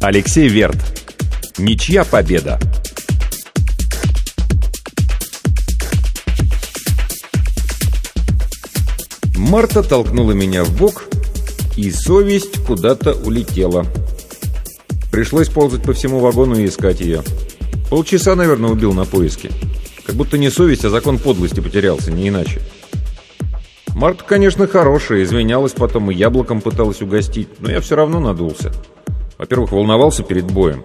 Алексей Верт. Ничья победа. Марта толкнула меня в бок, и совесть куда-то улетела. Пришлось ползать по всему вагону и искать ее. Полчаса, наверное, убил на поиске. Как будто не совесть, а закон подлости потерялся, не иначе. Марта, конечно, хорошая, извинялась потом и яблоком пыталась угостить, но я все равно надулся. Во-первых, волновался перед боем.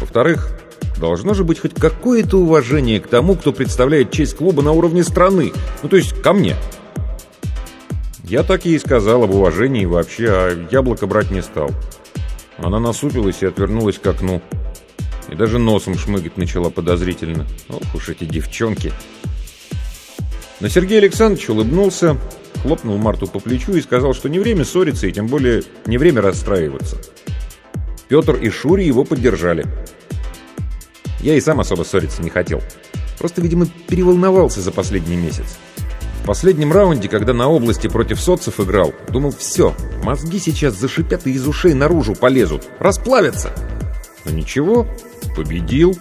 Во-вторых, должно же быть хоть какое-то уважение к тому, кто представляет честь клуба на уровне страны. Ну, то есть ко мне. Я так ей сказал об уважении вообще, а яблоко брать не стал. Она насупилась и отвернулась к окну. И даже носом шмыгать начала подозрительно. Ох уж эти девчонки. Но Сергей Александрович улыбнулся, хлопнул Марту по плечу и сказал, что не время ссориться и тем более не время расстраиваться. Петр и Шури его поддержали. Я и сам особо ссориться не хотел. Просто, видимо, переволновался за последний месяц. В последнем раунде, когда на области против соцев играл, думал, все, мозги сейчас зашипят и из ушей наружу полезут, расплавятся. Но ничего, победил.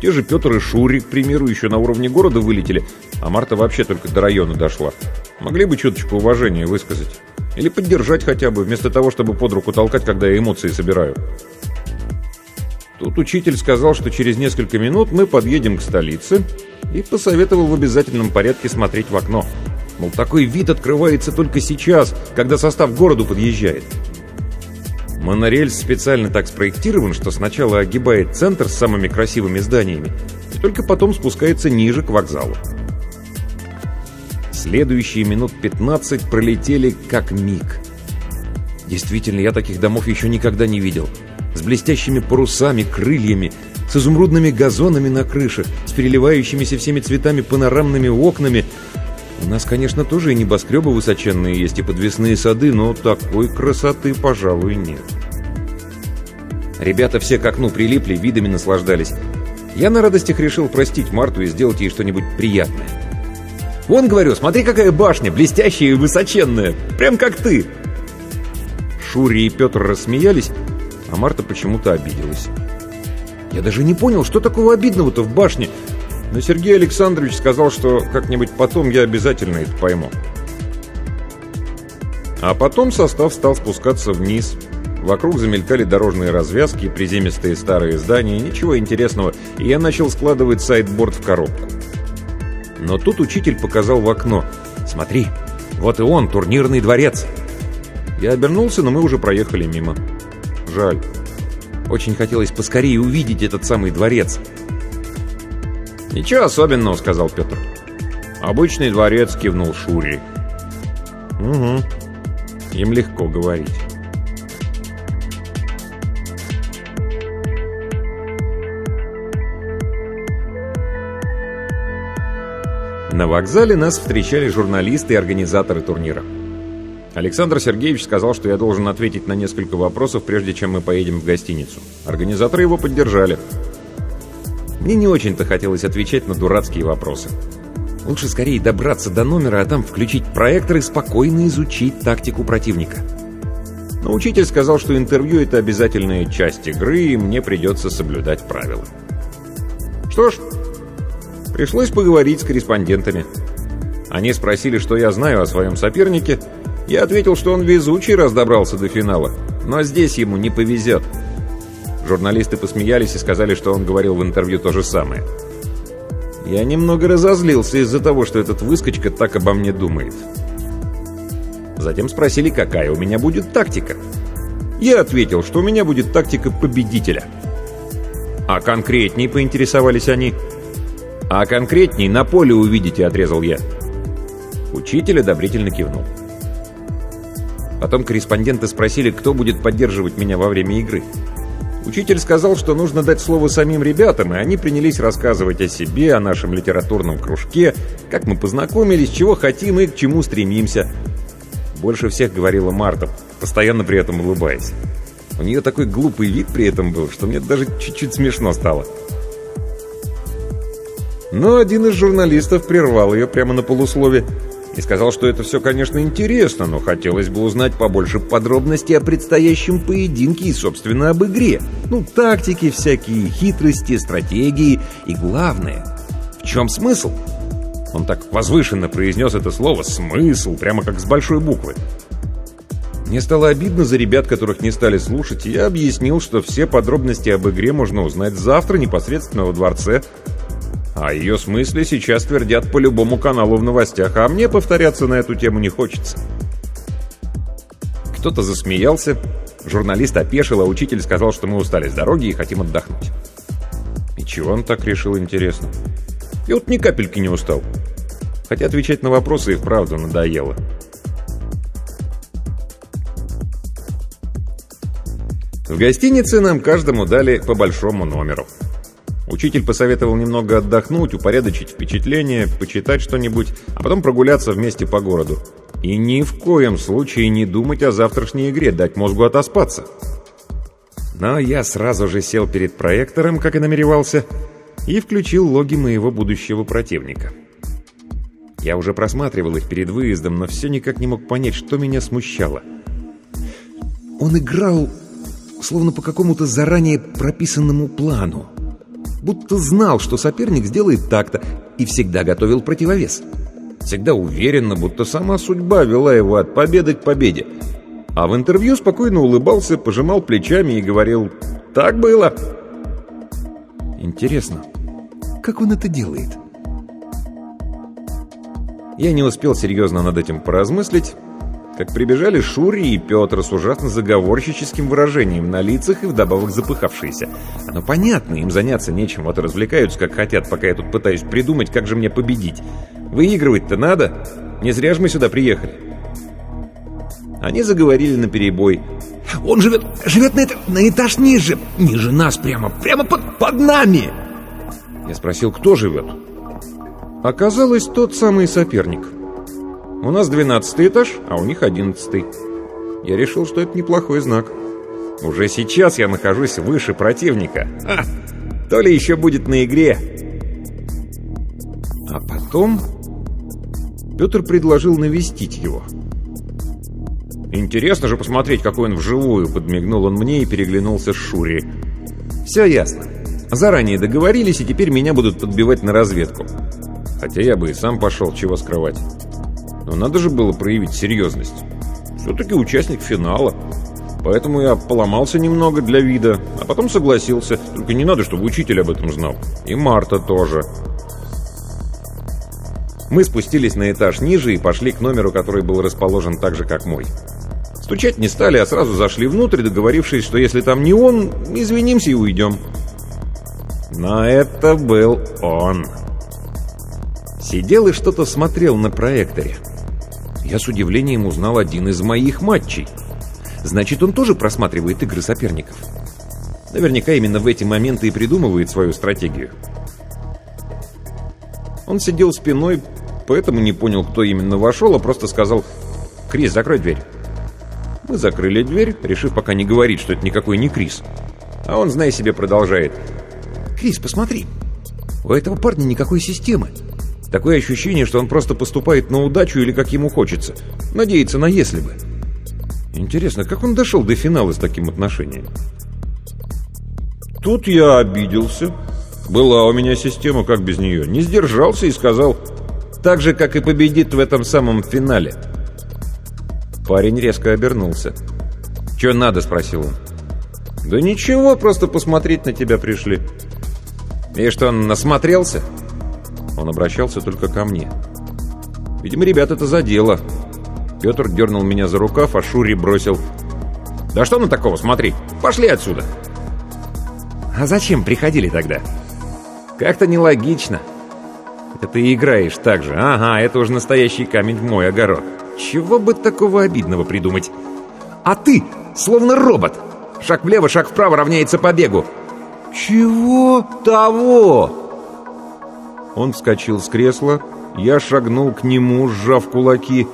Те же Петр и Шури, к примеру, еще на уровне города вылетели, а Марта вообще только до района дошла. Могли бы чуточку уважения высказать. Или поддержать хотя бы, вместо того, чтобы под руку толкать, когда я эмоции собираю. Тут учитель сказал, что через несколько минут мы подъедем к столице и посоветовал в обязательном порядке смотреть в окно. Мол, такой вид открывается только сейчас, когда состав к городу подъезжает. Монорельс специально так спроектирован, что сначала огибает центр с самыми красивыми зданиями, и только потом спускается ниже к вокзалу. Следующие минут 15 пролетели как миг. Действительно, я таких домов еще никогда не видел. С блестящими парусами, крыльями, с изумрудными газонами на крышах, с переливающимися всеми цветами панорамными окнами. У нас, конечно, тоже и небоскребы высоченные есть, и подвесные сады, но такой красоты, пожалуй, нет. Ребята все к окну прилипли, видами наслаждались. Я на радостях решил простить Марту и сделать ей что-нибудь приятное. Вон, говорю, смотри, какая башня, блестящая и высоченная. Прям как ты. Шури и Петр рассмеялись, а Марта почему-то обиделась. Я даже не понял, что такого обидного-то в башне. Но Сергей Александрович сказал, что как-нибудь потом я обязательно это пойму. А потом состав стал спускаться вниз. Вокруг замелькали дорожные развязки, приземистые старые здания, ничего интересного, и я начал складывать сайдборд в коробку. Но тут учитель показал в окно. «Смотри, вот и он, турнирный дворец!» Я обернулся, но мы уже проехали мимо. Жаль. Очень хотелось поскорее увидеть этот самый дворец. «Ничего особенного», — сказал Петр. «Обычный дворец», — кивнул Шури. «Угу. Им легко говорить». На вокзале нас встречали журналисты и организаторы турнира. Александр Сергеевич сказал, что я должен ответить на несколько вопросов, прежде чем мы поедем в гостиницу. Организаторы его поддержали. Мне не очень-то хотелось отвечать на дурацкие вопросы. Лучше скорее добраться до номера, а там включить проектор и спокойно изучить тактику противника. Но учитель сказал, что интервью — это обязательная часть игры, и мне придется соблюдать правила. Что ж, пришлось поговорить с корреспондентами. Они спросили, что я знаю о своем сопернике. Я ответил, что он везучий, раз добрался до финала. Но здесь ему не повезет. Журналисты посмеялись и сказали, что он говорил в интервью то же самое. Я немного разозлился из-за того, что этот выскочка так обо мне думает. Затем спросили, какая у меня будет тактика. Я ответил, что у меня будет тактика победителя. А конкретней поинтересовались они. А конкретней на поле увидите, отрезал я. Учитель одобрительно кивнул. Потом корреспонденты спросили, кто будет поддерживать меня во время игры. Учитель сказал, что нужно дать слово самим ребятам, и они принялись рассказывать о себе, о нашем литературном кружке, как мы познакомились, чего хотим и к чему стремимся. Больше всех говорила Марта, постоянно при этом улыбаясь. У нее такой глупый вид при этом был, что мне даже чуть-чуть смешно стало. Но один из журналистов прервал ее прямо на полуслове и сказал, что это все, конечно, интересно, но хотелось бы узнать побольше подробностей о предстоящем поединке и, собственно, об игре. Ну, тактики всякие, хитрости, стратегии и, главное, в чем смысл? Он так возвышенно произнес это слово «смысл», прямо как с большой буквы. Мне стало обидно за ребят, которых не стали слушать, и я объяснил, что все подробности об игре можно узнать завтра непосредственно во дворце. А ее смысле сейчас твердят по любому каналу в новостях, а мне повторяться на эту тему не хочется. Кто-то засмеялся, журналист опешил, а учитель сказал, что мы устали с дороги и хотим отдохнуть. И чего он так решил, интересно? И вот ни капельки не устал. Хотя отвечать на вопросы и вправду надоело. В гостинице нам каждому дали по большому номеру. Учитель посоветовал немного отдохнуть, упорядочить впечатления, почитать что-нибудь, а потом прогуляться вместе по городу. И ни в коем случае не думать о завтрашней игре, дать мозгу отоспаться. Но я сразу же сел перед проектором, как и намеревался, и включил логи моего будущего противника. Я уже просматривал их перед выездом, но все никак не мог понять, что меня смущало. Он играл словно по какому-то заранее прописанному плану. Будто знал, что соперник сделает так-то, и всегда готовил противовес. Всегда уверенно, будто сама судьба вела его от победы к победе. А в интервью спокойно улыбался, пожимал плечами и говорил «Так было». Интересно, как он это делает? Я не успел серьезно над этим поразмыслить, как прибежали Шури и Петр с ужасно заговорщическим выражением на лицах и вдобавок запыхавшиеся. Оно понятно, им заняться нечем, вот и развлекаются как хотят, пока я тут пытаюсь придумать, как же мне победить. Выигрывать-то надо, не зря же мы сюда приехали. Они заговорили на перебой. «Он живет, живет на, это, на этаж ниже, ниже нас прямо, прямо под, под нами!» Я спросил, кто живет. Оказалось, тот самый соперник. У нас двенадцатый этаж, а у них одиннадцатый. Я решил, что это неплохой знак. Уже сейчас я нахожусь выше противника. А, то ли еще будет на игре. А потом Петр предложил навестить его. «Интересно же посмотреть, какой он вживую», — подмигнул он мне и переглянулся с Шури. «Все ясно. Заранее договорились, и теперь меня будут подбивать на разведку. Хотя я бы и сам пошел, чего скрывать. Но надо же было проявить серьезность. Все-таки участник финала. Поэтому я поломался немного для вида, а потом согласился. Только не надо, чтобы учитель об этом знал. И Марта тоже. Мы спустились на этаж ниже и пошли к номеру, который был расположен так же, как мой. Стучать не стали, а сразу зашли внутрь, договорившись, что если там не он, извинимся и уйдем. Но это был он. Сидел и что-то смотрел на проекторе. Я с удивлением узнал один из моих матчей. Значит, он тоже просматривает игры соперников. Наверняка именно в эти моменты и придумывает свою стратегию. Он сидел спиной, поэтому не понял, кто именно вошел, а просто сказал «Крис, закрой дверь». Мы закрыли дверь, решив пока не говорить, что это никакой не Крис. А он, зная себе, продолжает «Крис, посмотри, у этого парня никакой системы. Такое ощущение, что он просто поступает на удачу или как ему хочется. Надеется на «если бы». Интересно, как он дошел до финала с таким отношением? Тут я обиделся. Была у меня система, как без нее. Не сдержался и сказал, так же, как и победит в этом самом финале. Парень резко обернулся. «Че надо?» — спросил он. «Да ничего, просто посмотреть на тебя пришли». «И что, он насмотрелся?» Он обращался только ко мне. Видимо, ребят это задело. Петр дернул меня за рукав, а Шури бросил. «Да что на такого, смотри! Пошли отсюда!» «А зачем приходили тогда?» «Как-то нелогично. Это ты играешь так же. Ага, это уже настоящий камень в мой огород. Чего бы такого обидного придумать? А ты, словно робот. Шаг влево, шаг вправо равняется побегу». «Чего того?» Он вскочил с кресла, я шагнул к нему, сжав кулаки.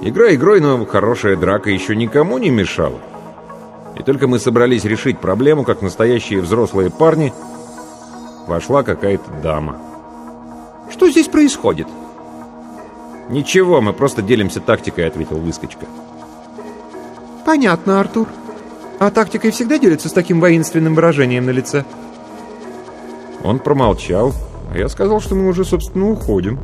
Игра игрой, но хорошая драка еще никому не мешала. И только мы собрались решить проблему, как настоящие взрослые парни, вошла какая-то дама. «Что здесь происходит?» «Ничего, мы просто делимся тактикой», — ответил выскочка. «Понятно, Артур. А тактикой всегда делится с таким воинственным выражением на лице?» Он промолчал, а я сказал, что мы уже, собственно, уходим.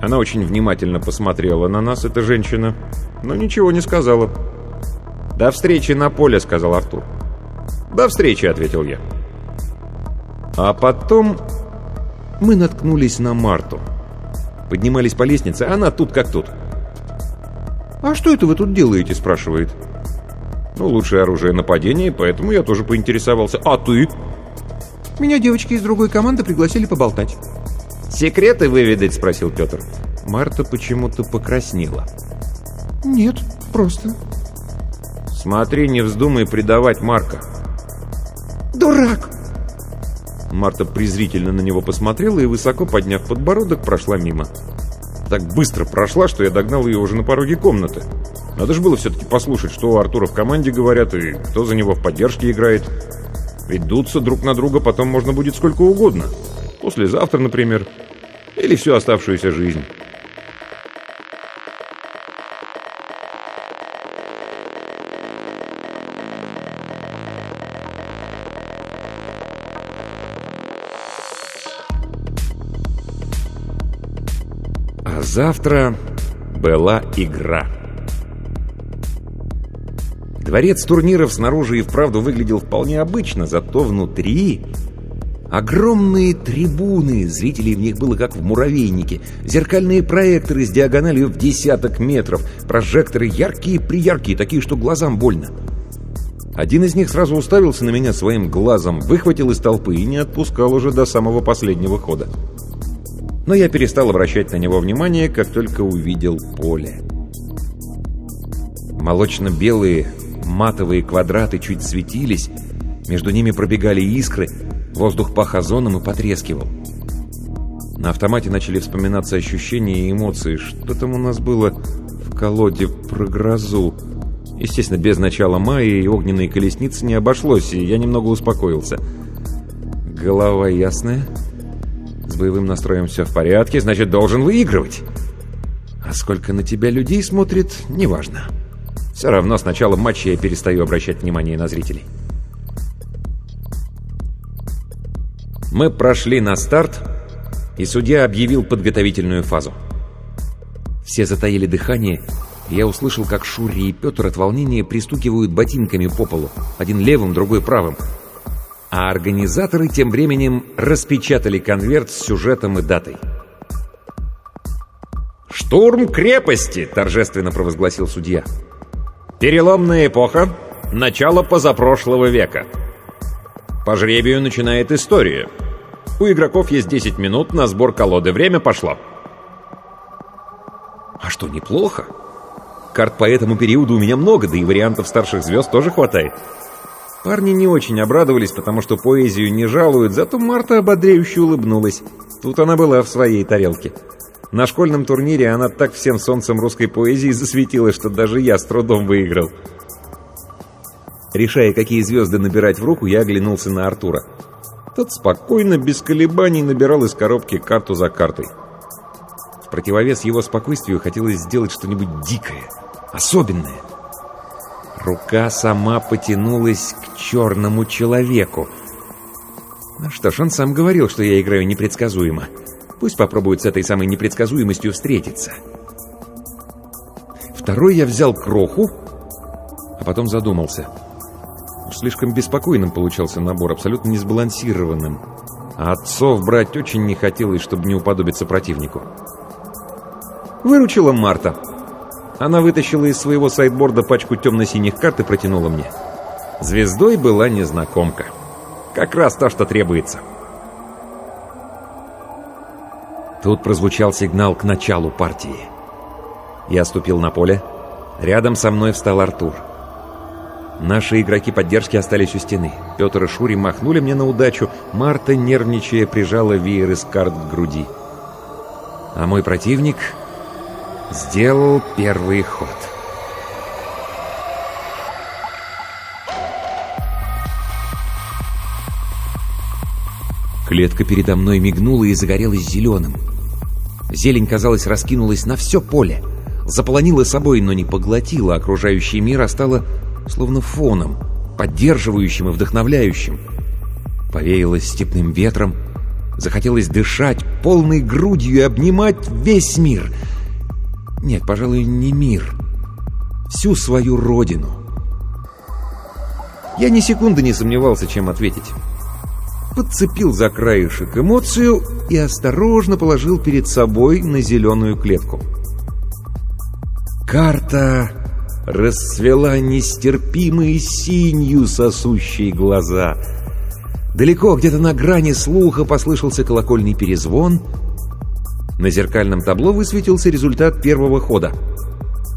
Она очень внимательно посмотрела на нас, эта женщина, но ничего не сказала. «До встречи на поле», — сказал Артур. «До встречи», — ответил я. А потом мы наткнулись на Марту. Поднимались по лестнице, а она тут как тут. «А что это вы тут делаете?» — спрашивает. «Ну, лучшее оружие нападения, поэтому я тоже поинтересовался. А ты?» Меня девочки из другой команды пригласили поболтать. «Секреты выведать?» — спросил Петр. Марта почему-то покраснела. «Нет, просто». «Смотри, не вздумай предавать Марка». «Дурак!» Марта презрительно на него посмотрела и, высоко подняв подбородок, прошла мимо. Так быстро прошла, что я догнал ее уже на пороге комнаты. Надо же было все-таки послушать, что у Артура в команде говорят и кто за него в поддержке играет. Ведь дуться друг на друга потом можно будет сколько угодно. Послезавтра, например. Или всю оставшуюся жизнь. А завтра была игра. Дворец турниров снаружи и вправду выглядел вполне обычно, зато внутри... Огромные трибуны, зрителей в них было как в муравейнике, зеркальные проекторы с диагональю в десяток метров, прожекторы яркие-прияркие, такие, что глазам больно. Один из них сразу уставился на меня своим глазом, выхватил из толпы и не отпускал уже до самого последнего хода. Но я перестал обращать на него внимание, как только увидел поле. Молочно-белые, матовые квадраты чуть светились, между ними пробегали искры, воздух пах озоном и потрескивал. На автомате начали вспоминаться ощущения и эмоции. Что там у нас было в колоде про грозу? Естественно, без начала мая и огненной колесницы не обошлось, и я немного успокоился. Голова ясная. С боевым настроем все в порядке, значит, должен выигрывать. А сколько на тебя людей смотрит, неважно. Все равно с началом матча я перестаю обращать внимание на зрителей. Мы прошли на старт, и судья объявил подготовительную фазу. Все затаили дыхание, и я услышал, как Шури и Петр от волнения пристукивают ботинками по полу, один левым, другой правым. А организаторы тем временем распечатали конверт с сюжетом и датой. «Штурм крепости!» — торжественно провозгласил судья. Переломная эпоха. Начало позапрошлого века. По жребию начинает история. У игроков есть 10 минут на сбор колоды. Время пошло. А что, неплохо? Карт по этому периоду у меня много, да и вариантов старших звезд тоже хватает. Парни не очень обрадовались, потому что поэзию не жалуют, зато Марта ободряюще улыбнулась. Тут она была в своей тарелке. На школьном турнире она так всем солнцем русской поэзии засветилась, что даже я с трудом выиграл. Решая, какие звезды набирать в руку, я оглянулся на Артура. Тот спокойно, без колебаний набирал из коробки карту за картой. В противовес его спокойствию хотелось сделать что-нибудь дикое. особенное. Рука сама потянулась к черному человеку. Ну что ж, он сам говорил, что я играю непредсказуемо. Пусть попробует с этой самой непредсказуемостью встретиться. Второй я взял кроху, а потом задумался. Слишком беспокойным получался набор, абсолютно несбалансированным. А отцов брать очень не хотелось, чтобы не уподобиться противнику. Выручила Марта. Она вытащила из своего сайдборда пачку темно-синих карт и протянула мне. Звездой была незнакомка. Как раз то, что требуется. Тут прозвучал сигнал к началу партии. Я ступил на поле. Рядом со мной встал Артур. Наши игроки поддержки остались у стены. Петр и Шури махнули мне на удачу. Марта, нервничая, прижала веер из карт к груди. А мой противник сделал первый ход. Клетка передо мной мигнула и загорелась зеленым. Зелень, казалось, раскинулась на все поле. Заполонила собой, но не поглотила окружающий мир, а стала словно фоном, поддерживающим и вдохновляющим. Повеялось степным ветром, захотелось дышать полной грудью и обнимать весь мир. Нет, пожалуй, не мир. Всю свою родину. Я ни секунды не сомневался, чем ответить подцепил за краешек эмоцию и осторожно положил перед собой на зеленую клетку. Карта расцвела нестерпимой синью сосущие глаза. Далеко, где-то на грани слуха, послышался колокольный перезвон. На зеркальном табло высветился результат первого хода.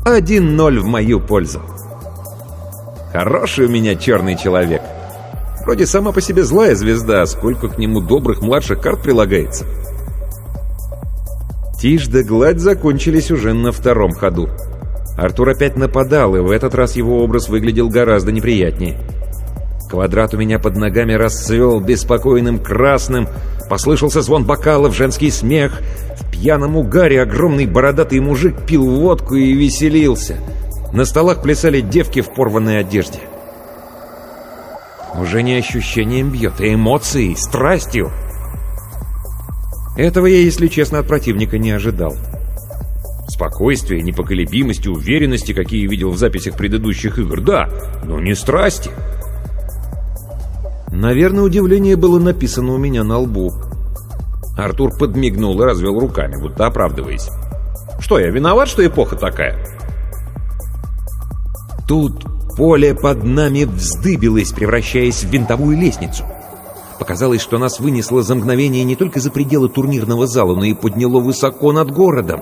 1-0 в мою пользу. Хороший у меня черный человек. Вроде сама по себе злая звезда, сколько к нему добрых младших карт прилагается. Тишь да гладь закончились уже на втором ходу. Артур опять нападал, и в этот раз его образ выглядел гораздо неприятнее. Квадрат у меня под ногами расцвел беспокойным красным, послышался звон бокалов, женский смех. В пьяном угаре огромный бородатый мужик пил водку и веселился. На столах плясали девки в порванной одежде. Уже не ощущением бьет, а эмоцией, страстью. Этого я, если честно, от противника не ожидал. Спокойствие, непоколебимость, уверенности, какие видел в записях предыдущих игр, да, но не страсти. Наверное, удивление было написано у меня на лбу. Артур подмигнул и развел руками, будто оправдываясь. «Что, я виноват, что эпоха такая?» Тут Поле под нами вздыбилось, превращаясь в винтовую лестницу. Показалось, что нас вынесло за мгновение не только за пределы турнирного зала, но и подняло высоко над городом.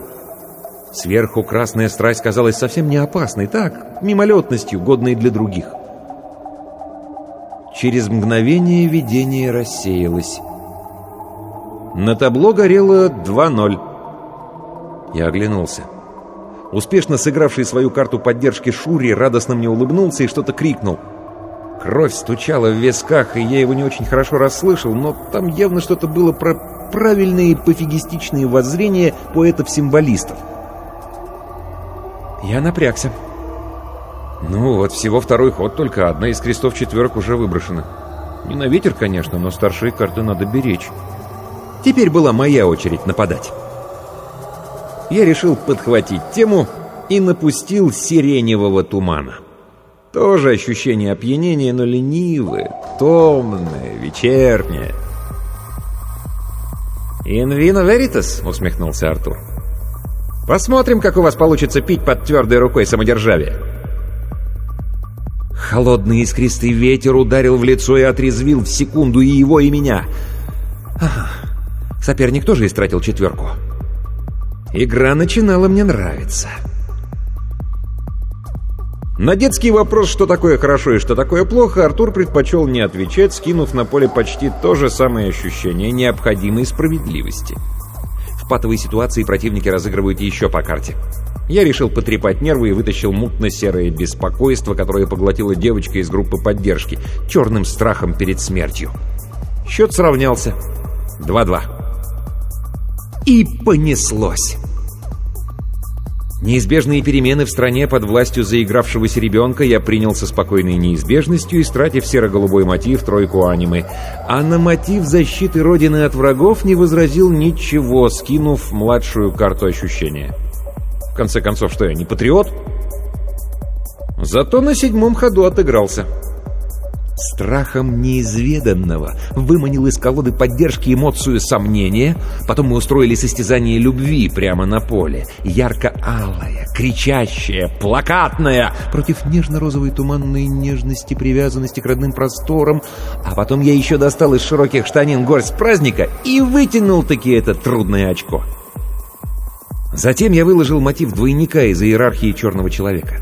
Сверху красная страсть казалась совсем не опасной, так, мимолетностью, годной для других. Через мгновение видение рассеялось. На табло горело 2-0. Я оглянулся. Успешно сыгравший свою карту поддержки Шури радостно мне улыбнулся и что-то крикнул. Кровь стучала в висках, и я его не очень хорошо расслышал, но там явно что-то было про правильные пофигистичные воззрения поэтов-символистов. Я напрягся. Ну вот, всего второй ход, только одна из крестов четверок уже выброшена. Не на ветер, конечно, но старшие карты надо беречь. Теперь была моя очередь нападать я решил подхватить тему и напустил сиреневого тумана. Тоже ощущение опьянения, но ленивое, томное, вечернее. «In vino veritas», — усмехнулся Артур. «Посмотрим, как у вас получится пить под твердой рукой самодержавие». Холодный искристый ветер ударил в лицо и отрезвил в секунду и его, и меня. Ага. Соперник тоже истратил четверку. Игра начинала мне нравиться. На детский вопрос, что такое хорошо и что такое плохо, Артур предпочел не отвечать, скинув на поле почти то же самое ощущение необходимой справедливости. В патовой ситуации противники разыгрывают еще по карте. Я решил потрепать нервы и вытащил мутно-серое беспокойство, которое поглотила девочка из группы поддержки, черным страхом перед смертью. Счет сравнялся. 2-2. И понеслось. Неизбежные перемены в стране под властью заигравшегося ребенка я принял со спокойной неизбежностью, истратив серо-голубой мотив тройку анимы. А на мотив защиты Родины от врагов не возразил ничего, скинув младшую карту ощущения. В конце концов, что я, не патриот? Зато на седьмом ходу отыгрался. Страхом неизведанного выманил из колоды поддержки эмоцию сомнения, потом мы устроили состязание любви прямо на поле. Ярко-алая, кричащая, плакатная, против нежно-розовой туманной нежности, привязанности к родным просторам. А потом я еще достал из широких штанин горсть праздника и вытянул таки это трудное очко. Затем я выложил мотив двойника из иерархии черного человека.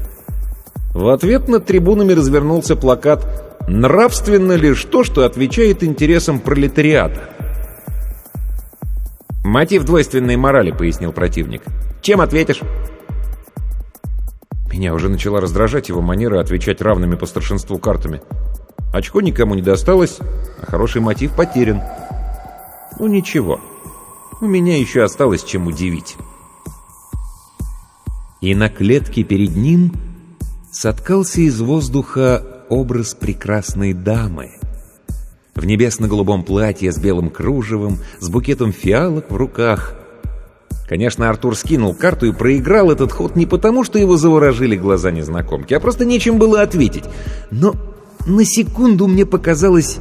В ответ над трибунами развернулся плакат Нравственно лишь то, что отвечает интересам пролетариата. «Мотив двойственной морали», — пояснил противник. «Чем ответишь?» Меня уже начала раздражать его манера отвечать равными по старшинству картами. Очко никому не досталось, а хороший мотив потерян. Ну ничего, у меня еще осталось чем удивить. И на клетке перед ним соткался из воздуха образ прекрасной дамы. В небесно-голубом платье с белым кружевом, с букетом фиалок в руках. Конечно, Артур скинул карту и проиграл этот ход не потому, что его заворожили глаза незнакомки, а просто нечем было ответить. Но на секунду мне показалось...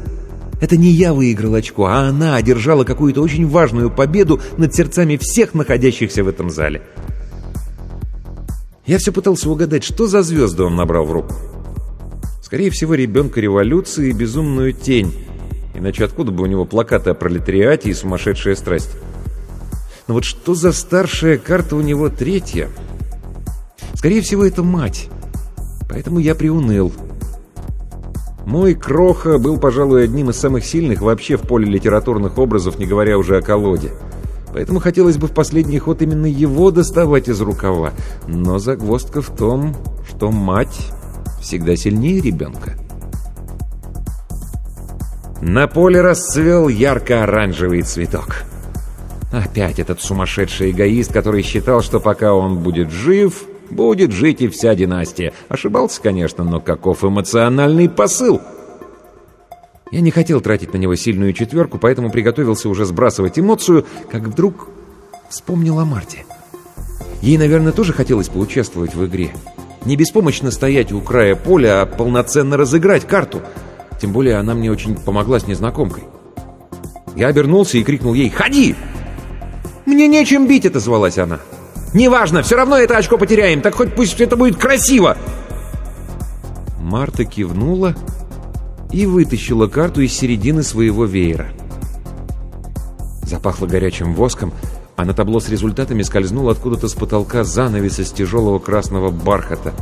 Это не я выиграл очко, а она одержала какую-то очень важную победу над сердцами всех находящихся в этом зале. Я все пытался угадать, что за звезды он набрал в руку. Скорее всего, ребенка революции и безумную тень. Иначе откуда бы у него плакаты о пролетариате и сумасшедшая страсть? Но вот что за старшая карта у него третья? Скорее всего, это мать. Поэтому я приуныл. Мой Кроха был, пожалуй, одним из самых сильных вообще в поле литературных образов, не говоря уже о колоде. Поэтому хотелось бы в последний ход именно его доставать из рукава. Но загвоздка в том, что мать всегда сильнее ребенка. На поле расцвел ярко-оранжевый цветок. Опять этот сумасшедший эгоист, который считал, что пока он будет жив, будет жить и вся династия. Ошибался, конечно, но каков эмоциональный посыл? Я не хотел тратить на него сильную четверку, поэтому приготовился уже сбрасывать эмоцию, как вдруг вспомнил о Марте. Ей, наверное, тоже хотелось поучаствовать в игре. Не беспомощно стоять у края поля, а полноценно разыграть карту. Тем более она мне очень помогла с незнакомкой. Я обернулся и крикнул ей «Ходи!» «Мне нечем бить!» — это звалась она. «Неважно, все равно это очко потеряем, так хоть пусть это будет красиво!» Марта кивнула и вытащила карту из середины своего веера. Запахло горячим воском, а на табло с результатами скользнул откуда-то с потолка занавес из тяжелого красного бархата.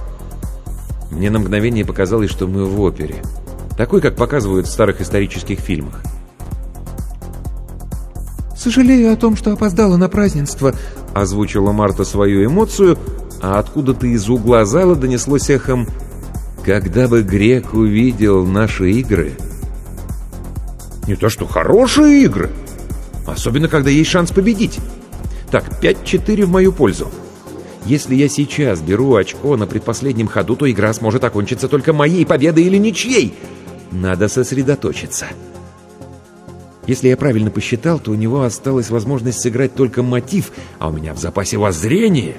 Мне на мгновение показалось, что мы в опере. Такой, как показывают в старых исторических фильмах. «Сожалею о том, что опоздала на празднество», — озвучила Марта свою эмоцию, а откуда-то из угла зала донеслось эхом «Когда бы грек увидел наши игры...» «Не то что хорошие игры!» Особенно, когда есть шанс победить. Так, 5-4 в мою пользу. Если я сейчас беру очко на предпоследнем ходу, то игра сможет окончиться только моей победой или ничьей. Надо сосредоточиться. Если я правильно посчитал, то у него осталась возможность сыграть только мотив, а у меня в запасе воззрение.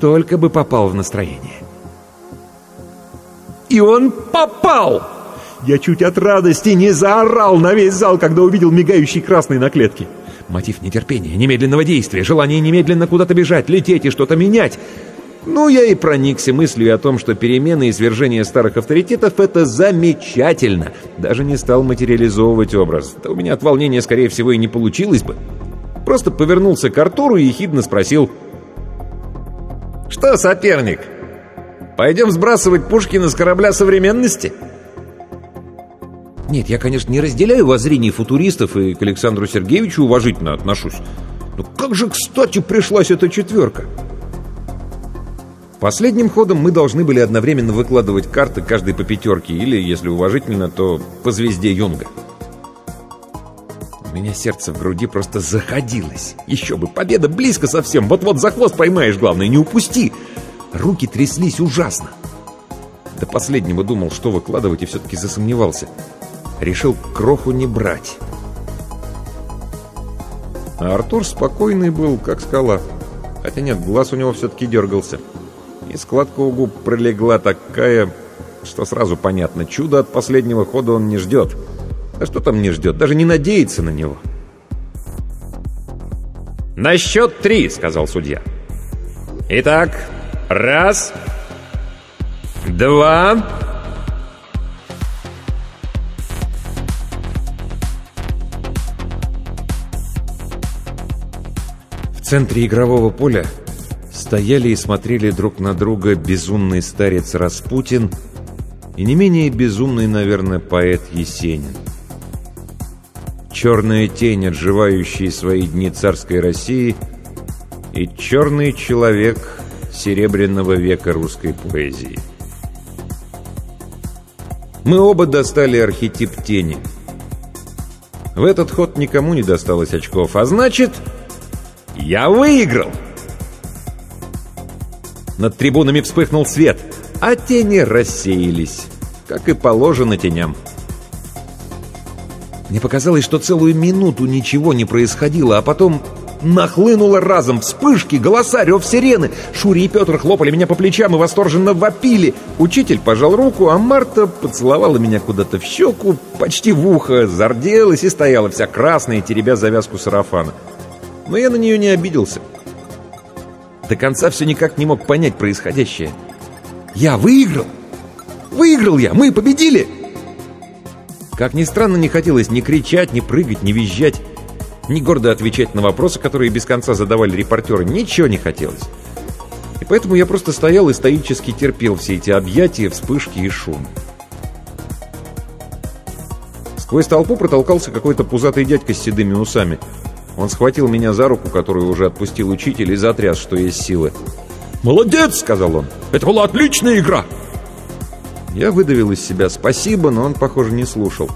Только бы попал в настроение. И он попал! Я чуть от радости не заорал на весь зал, когда увидел мигающий красный на клетке. Мотив нетерпения, немедленного действия, желание немедленно куда-то бежать, лететь и что-то менять. Ну, я и проникся мыслью о том, что перемены и свержение старых авторитетов — это замечательно. Даже не стал материализовывать образ. Да у меня от волнения, скорее всего, и не получилось бы. Просто повернулся к Артуру и ехидно спросил. «Что, соперник, пойдем сбрасывать Пушкина с корабля современности?» Нет, я, конечно, не разделяю воззрений футуристов и к Александру Сергеевичу уважительно отношусь. Но как же, кстати, пришлась эта четверка? Последним ходом мы должны были одновременно выкладывать карты каждой по пятерке, или, если уважительно, то по звезде Юнга. У меня сердце в груди просто заходилось. Еще бы, победа близко совсем. Вот-вот за хвост поймаешь, главное, не упусти. Руки тряслись ужасно. До последнего думал, что выкладывать, и все-таки засомневался. Решил кроху не брать. А Артур спокойный был, как скала. Хотя нет, глаз у него все-таки дергался. И складка у губ пролегла такая, что сразу понятно, чудо от последнего хода он не ждет. А что там не ждет? Даже не надеется на него. «На счет три», — сказал судья. «Итак, раз, два...» центре игрового поля стояли и смотрели друг на друга безумный старец Распутин и не менее безумный, наверное, поэт Есенин. Черная тень, отживающая свои дни царской России, и черный человек серебряного века русской поэзии. Мы оба достали архетип тени. В этот ход никому не досталось очков, а значит, я выиграл! Над трибунами вспыхнул свет, а тени рассеялись, как и положено теням. Мне показалось, что целую минуту ничего не происходило, а потом нахлынуло разом вспышки, голоса, рев сирены. Шури и Петр хлопали меня по плечам и восторженно вопили. Учитель пожал руку, а Марта поцеловала меня куда-то в щеку, почти в ухо, зарделась и стояла вся красная, теребя завязку сарафана. Но я на нее не обиделся. До конца все никак не мог понять происходящее. «Я выиграл! Выиграл я! Мы победили!» Как ни странно, не хотелось ни кричать, ни прыгать, ни визжать, ни гордо отвечать на вопросы, которые без конца задавали репортеры. Ничего не хотелось. И поэтому я просто стоял и стоически терпел все эти объятия, вспышки и шум. Сквозь толпу протолкался какой-то пузатый дядька с седыми усами. Он схватил меня за руку, которую уже отпустил учитель, и затряс, что есть силы. «Молодец!» — сказал он. «Это была отличная игра!» Я выдавил из себя «спасибо», но он, похоже, не слушал.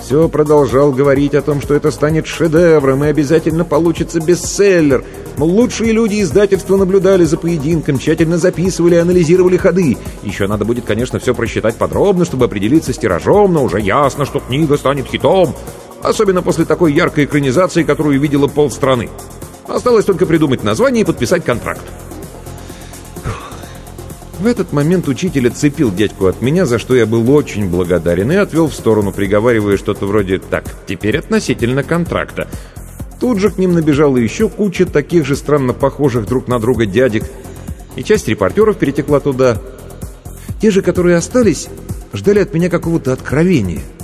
Все продолжал говорить о том, что это станет шедевром и обязательно получится бестселлер. Мол, лучшие люди издательства наблюдали за поединком, тщательно записывали и анализировали ходы. Еще надо будет, конечно, все просчитать подробно, чтобы определиться с тиражом, но уже ясно, что книга станет хитом. Особенно после такой яркой экранизации, которую видела полстраны. Осталось только придумать название и подписать контракт. В этот момент учитель отцепил дядьку от меня, за что я был очень благодарен, и отвел в сторону, приговаривая что-то вроде «Так, теперь относительно контракта». Тут же к ним набежала еще куча таких же странно похожих друг на друга дядек, и часть репортеров перетекла туда. Те же, которые остались, ждали от меня какого-то откровения —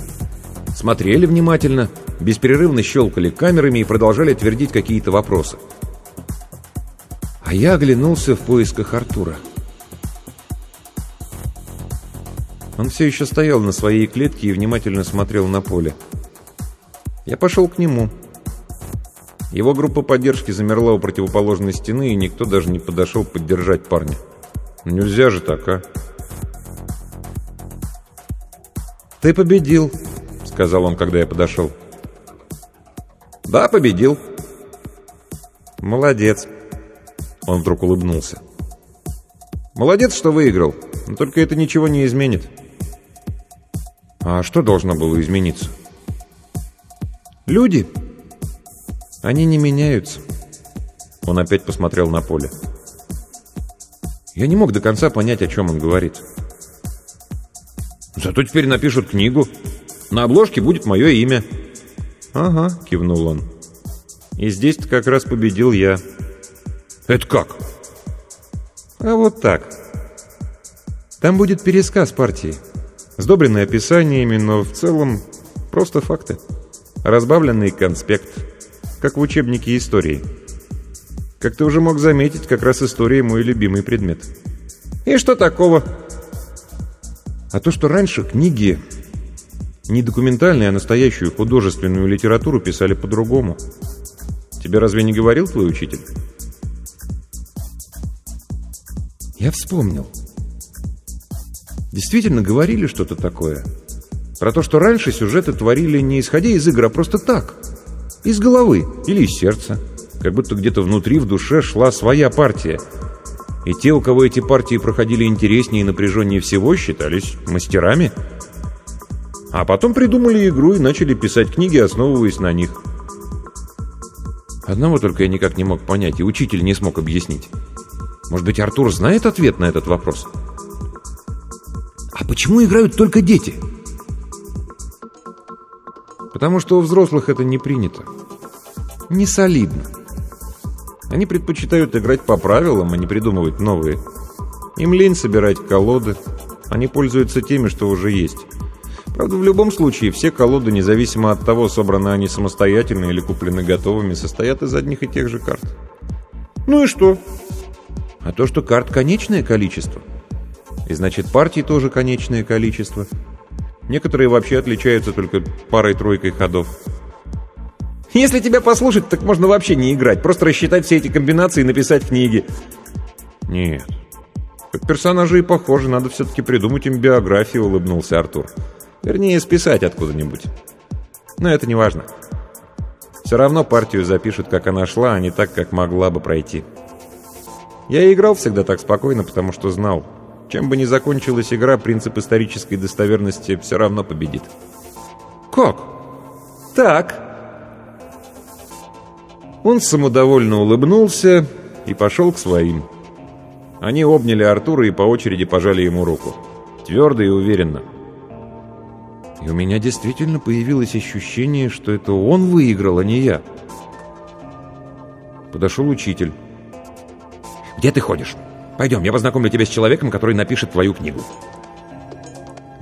смотрели внимательно, бесперерывно щелкали камерами и продолжали твердить какие-то вопросы. А я оглянулся в поисках Артура. Он все еще стоял на своей клетке и внимательно смотрел на поле. Я пошел к нему. Его группа поддержки замерла у противоположной стены, и никто даже не подошел поддержать парня. Нельзя же так, а? «Ты победил», сказал он, когда я подошел. «Да, победил». «Молодец». Он вдруг улыбнулся. «Молодец, что выиграл, но только это ничего не изменит». «А что должно было измениться?» «Люди. Они не меняются». Он опять посмотрел на поле. Я не мог до конца понять, о чем он говорит. «Зато теперь напишут книгу», на обложке будет мое имя». «Ага», — кивнул он. «И здесь-то как раз победил я». «Это как?» «А вот так. Там будет пересказ партии, сдобренный описаниями, но в целом просто факты. Разбавленный конспект, как в учебнике истории. Как ты уже мог заметить, как раз история мой любимый предмет». «И что такого?» «А то, что раньше книги не документальную, а настоящую художественную литературу писали по-другому. Тебе разве не говорил твой учитель? Я вспомнил. Действительно говорили что-то такое. Про то, что раньше сюжеты творили не исходя из игр, а просто так. Из головы или из сердца. Как будто где-то внутри, в душе шла своя партия. И те, у кого эти партии проходили интереснее и напряженнее всего, считались мастерами. А потом придумали игру и начали писать книги, основываясь на них. Одного только я никак не мог понять, и учитель не смог объяснить. Может быть, Артур знает ответ на этот вопрос? А почему играют только дети? Потому что у взрослых это не принято. Не солидно. Они предпочитают играть по правилам, а не придумывать новые. Им лень собирать колоды. Они пользуются теми, что уже есть. Правда, в любом случае, все колоды, независимо от того, собраны они самостоятельно или куплены готовыми, состоят из одних и тех же карт. Ну и что? А то, что карт конечное количество. И значит, партий тоже конечное количество. Некоторые вообще отличаются только парой-тройкой ходов. Если тебя послушать, так можно вообще не играть. Просто рассчитать все эти комбинации и написать книги. Нет. Как персонажи и похожи, надо все-таки придумать им биографию, улыбнулся Артур. Вернее, списать откуда-нибудь. Но это не важно. Все равно партию запишут, как она шла, а не так, как могла бы пройти. Я играл всегда так спокойно, потому что знал. Чем бы ни закончилась игра, принцип исторической достоверности все равно победит. «Как?» «Так», он самодовольно улыбнулся и пошел к своим. Они обняли Артура и по очереди пожали ему руку. Твердо и уверенно. И у меня действительно появилось ощущение, что это он выиграл, а не я. Подошел учитель. «Где ты ходишь? Пойдем, я познакомлю тебя с человеком, который напишет твою книгу».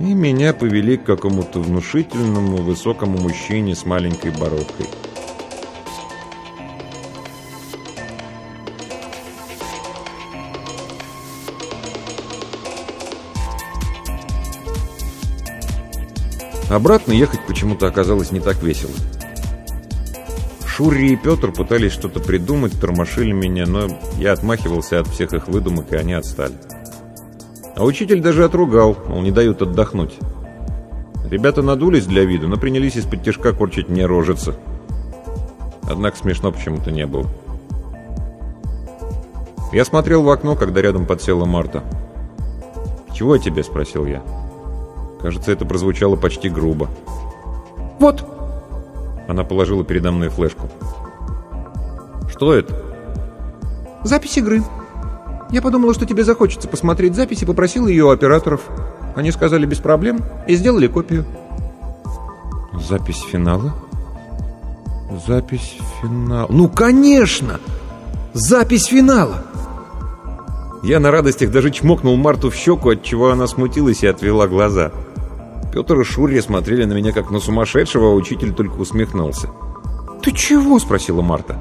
И меня повели к какому-то внушительному высокому мужчине с маленькой бородкой. Обратно ехать почему-то оказалось не так весело. Шурри и Петр пытались что-то придумать, тормошили меня, но я отмахивался от всех их выдумок, и они отстали. А учитель даже отругал, мол, не дают отдохнуть. Ребята надулись для виду, но принялись из-под тяжка корчить мне рожицы. Однако смешно почему-то не было. Я смотрел в окно, когда рядом подсела Марта. «Чего тебе?» — спросил я. Кажется, это прозвучало почти грубо. «Вот!» Она положила передо мной флешку. «Что это?» «Запись игры. Я подумала, что тебе захочется посмотреть запись и попросила ее у операторов. Они сказали без проблем и сделали копию». «Запись финала?» «Запись финала...» «Ну, конечно! Запись финала!» Я на радостях даже чмокнул Марту в щеку, от чего она смутилась и отвела глаза. Петр и Шурья смотрели на меня как на сумасшедшего, а учитель только усмехнулся. «Ты чего?» — спросила Марта.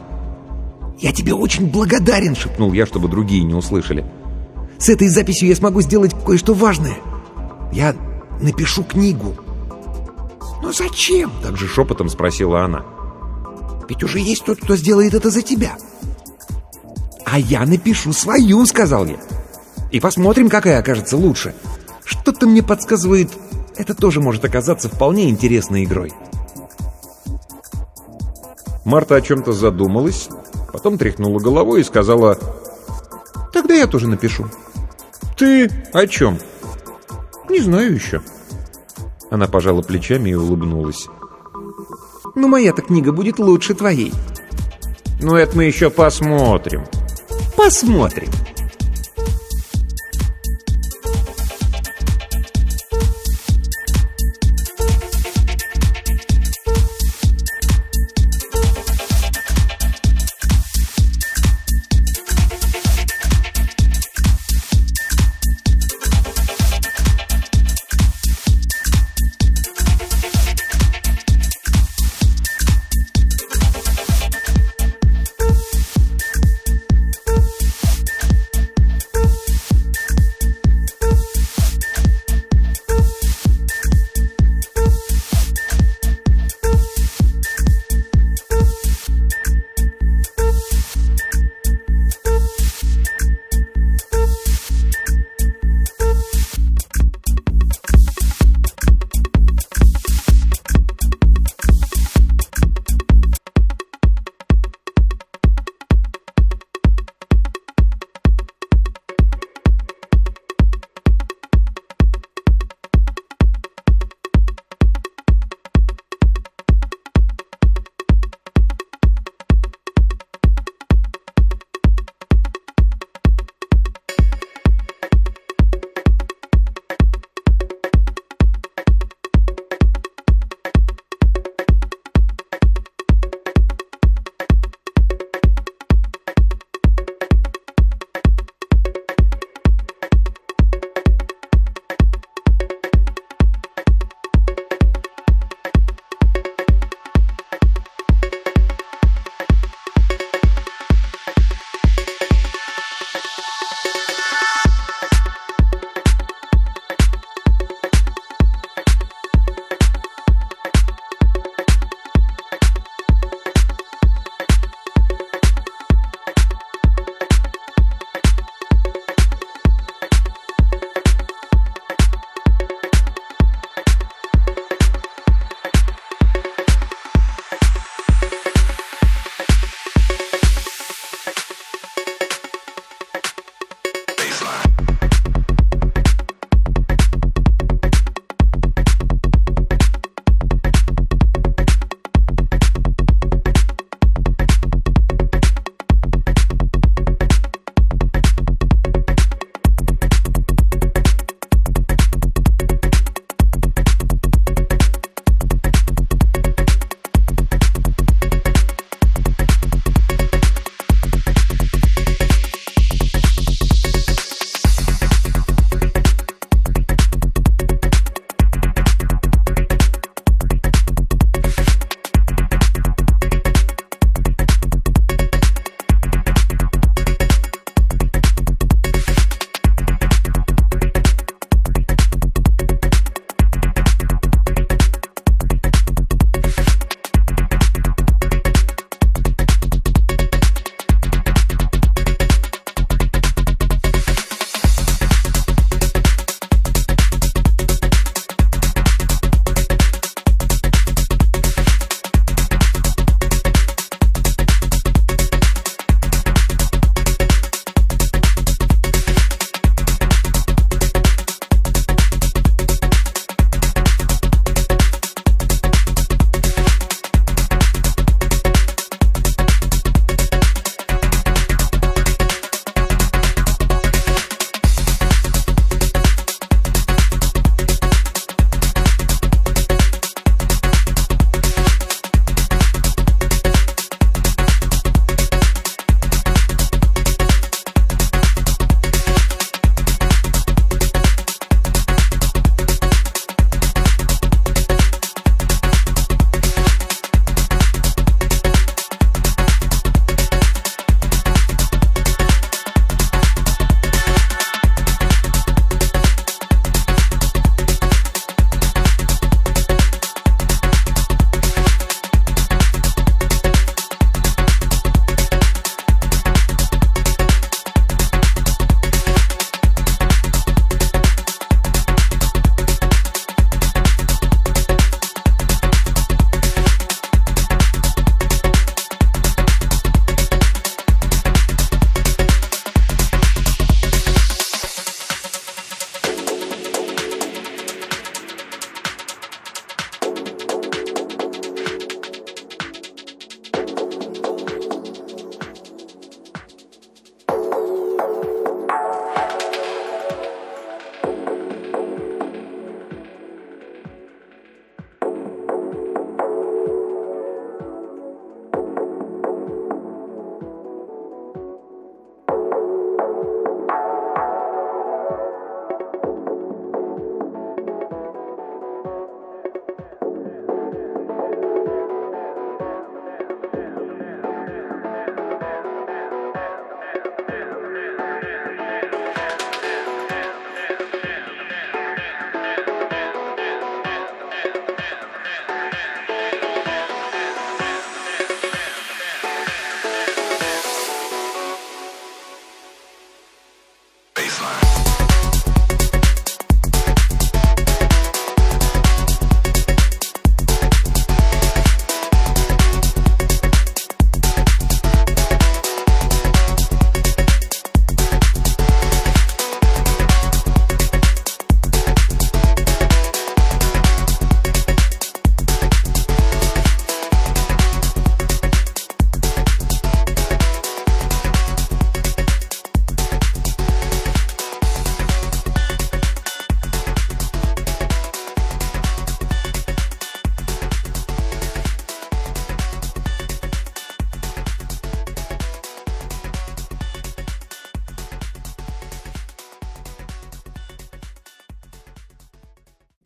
«Я тебе очень благодарен!» — шепнул я, чтобы другие не услышали. «С этой записью я смогу сделать кое-что важное. Я напишу книгу». «Но зачем?» — также шепотом спросила она. «Ведь уже есть тот, кто сделает это за тебя». «А я напишу свою», — сказал я. «И посмотрим, какая окажется лучше. Что-то мне подсказывает, это тоже может оказаться вполне интересной игрой. Марта о чем-то задумалась, потом тряхнула головой и сказала «Тогда я тоже напишу». «Ты о чем?» «Не знаю еще». Она пожала плечами и улыбнулась. «Ну, моя-то книга будет лучше твоей». «Ну, это мы еще посмотрим». «Посмотрим».